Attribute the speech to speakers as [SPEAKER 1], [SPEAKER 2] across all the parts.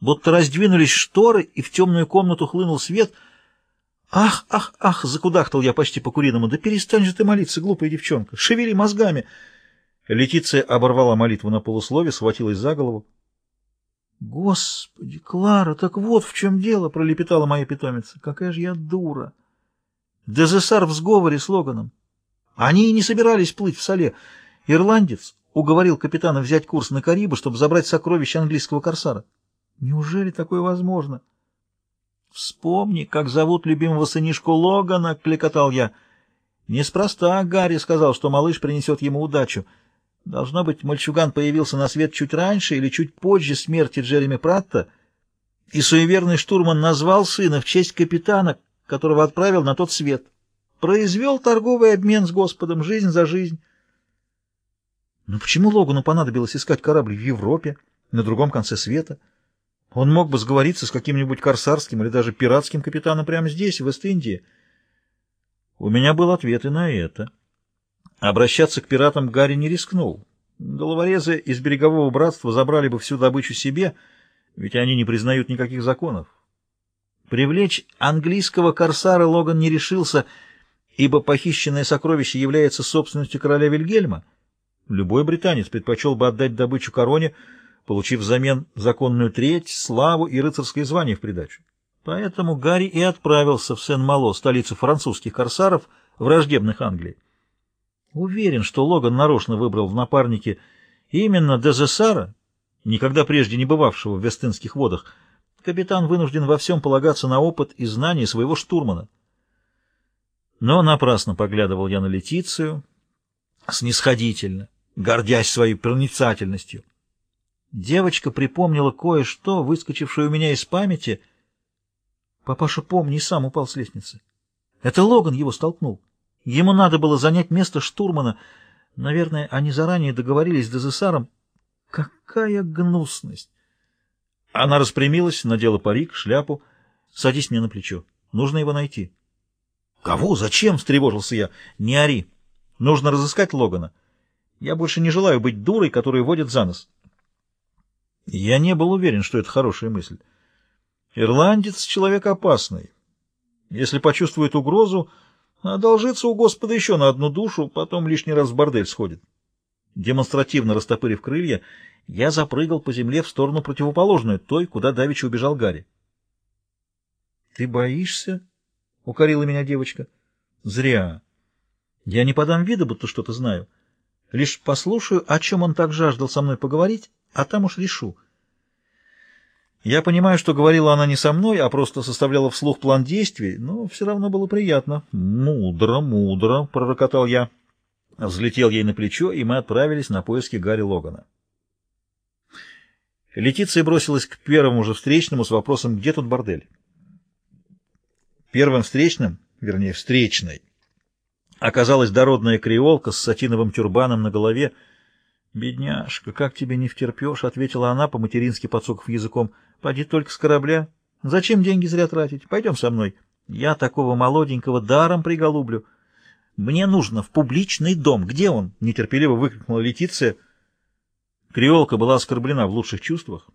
[SPEAKER 1] Будто раздвинулись шторы, и в темную комнату хлынул свет. «Ах, ах, ах!» — закудахтал я почти по-куриному. «Да перестань же ты молиться, глупая девчонка! Шевели мозгами!» Летиция оборвала молитву на полуслове, схватилась за голову. «Господи, Клара, так вот в чем дело!» — пролепетала моя питомица. «Какая же я дура!» Дезессар в сговоре с Логаном. Они и не собирались плыть в соле. Ирландец уговорил капитана взять курс на Карибы, чтобы забрать сокровища английского корсара. Неужели такое возможно? Вспомни, как зовут любимого сынишку Логана, — клекотал я. Неспроста Гарри сказал, что малыш принесет ему удачу. Должно быть, мальчуган появился на свет чуть раньше или чуть позже смерти Джереми Пратта, и суеверный штурман назвал сына в честь капитана, которого отправил на тот свет. Произвел торговый обмен с Господом, жизнь за жизнь. Но почему Логану понадобилось искать корабль в Европе, на другом конце света? Он мог бы сговориться с каким-нибудь корсарским или даже пиратским капитаном прямо здесь, в Вест-Индии. У меня был ответ и на это. Обращаться к пиратам Гарри не рискнул. Головорезы из берегового братства забрали бы всю добычу себе, ведь они не признают никаких законов. Привлечь английского корсара Логан не решился, ибо похищенное сокровище является собственностью короля Вильгельма. Любой британец предпочел бы отдать добычу короне, получив взамен законную треть, славу и рыцарское звание в придачу. Поэтому Гарри и отправился в Сен-Мало, столицу французских корсаров, враждебных Англии. Уверен, что Логан нарочно выбрал в напарнике именно Дезессара, никогда прежде не бывавшего в Вестынских водах. Капитан вынужден во всем полагаться на опыт и знания своего штурмана. Но напрасно поглядывал я на Летицию, снисходительно, гордясь своей проницательностью. Девочка припомнила кое-что, выскочившее у меня из памяти. Папаша, помни, сам упал с лестницы. Это Логан его столкнул. Ему надо было занять место штурмана. Наверное, они заранее договорились с Дезессаром. Какая гнусность! Она распрямилась, надела парик, шляпу. «Садись мне на плечо. Нужно его найти». «Кого? Зачем?» — встревожился я. «Не ори. Нужно разыскать Логана. Я больше не желаю быть дурой, которую водят за нос». Я не был уверен, что это хорошая мысль. Ирландец — человек опасный. Если почувствует угрозу, одолжится у Господа еще на одну душу, потом лишний раз в бордель сходит. Демонстративно растопырив крылья, я запрыгал по земле в сторону противоположную, той, куда давеча убежал Гарри. — Ты боишься? — укорила меня девочка. — Зря. Я не подам вида, будто что-то знаю. Лишь послушаю, о чем он так жаждал со мной поговорить, а там уж решу. Я понимаю, что говорила она не со мной, а просто составляла вслух план действий, но все равно было приятно. «Мудро, мудро», — пророкотал я. Взлетел ей на плечо, и мы отправились на поиски Гарри Логана. Летиция бросилась к первому же встречному с вопросом, где тут бордель. Первым встречным, вернее, встречной, оказалась дородная креолка с сатиновым тюрбаном на голове. «Бедняжка, как тебе не втерпешь?» — ответила она, по-матерински подсоков языком. «Поди только с корабля. Зачем деньги зря тратить? Пойдем со мной. Я такого молоденького даром приголублю. Мне нужно в публичный дом. Где он?» — нетерпеливо выкрикнула Летиция — Креолка была оскорблена в лучших чувствах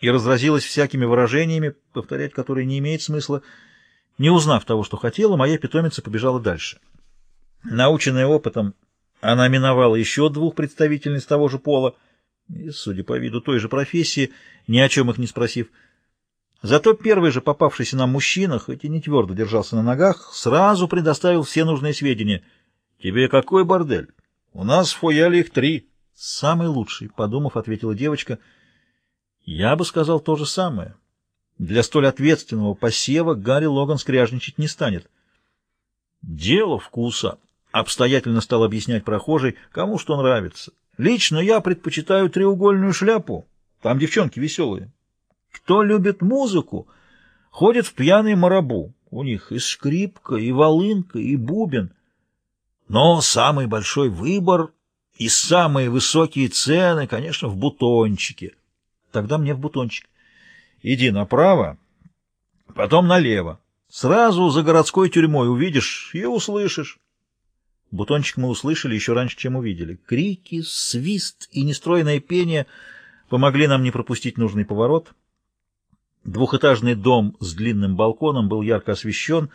[SPEAKER 1] и разразилась всякими выражениями, повторять которые не имеет смысла. Не узнав того, что хотела, моя питомица побежала дальше. Наученная опытом, она миновала еще двух представительниц того же пола, и, судя по виду той же профессии, ни о чем их не спросив. Зато первый же попавшийся нам мужчина, хоть и не твердо держался на ногах, сразу предоставил все нужные сведения. «Тебе какой бордель? У нас в фояле их три». «Самый лучший», — подумав, ответила девочка. «Я бы сказал то же самое. Для столь ответственного посева Гарри Логан скряжничать не станет». «Дело вкуса», — обстоятельно стал объяснять прохожий, кому что нравится. «Лично я предпочитаю треугольную шляпу. Там девчонки веселые. Кто любит музыку, ходит в пьяный марабу. У них и скрипка, и волынка, и бубен. Но самый большой выбор и самые высокие цены, конечно, в бутончике. Тогда мне в бутончик. Иди направо, потом налево. Сразу за городской тюрьмой увидишь и услышишь. Бутончик мы услышали еще раньше, чем увидели. Крики, свист и нестроенное пение помогли нам не пропустить нужный поворот. Двухэтажный дом с длинным балконом был ярко освещен,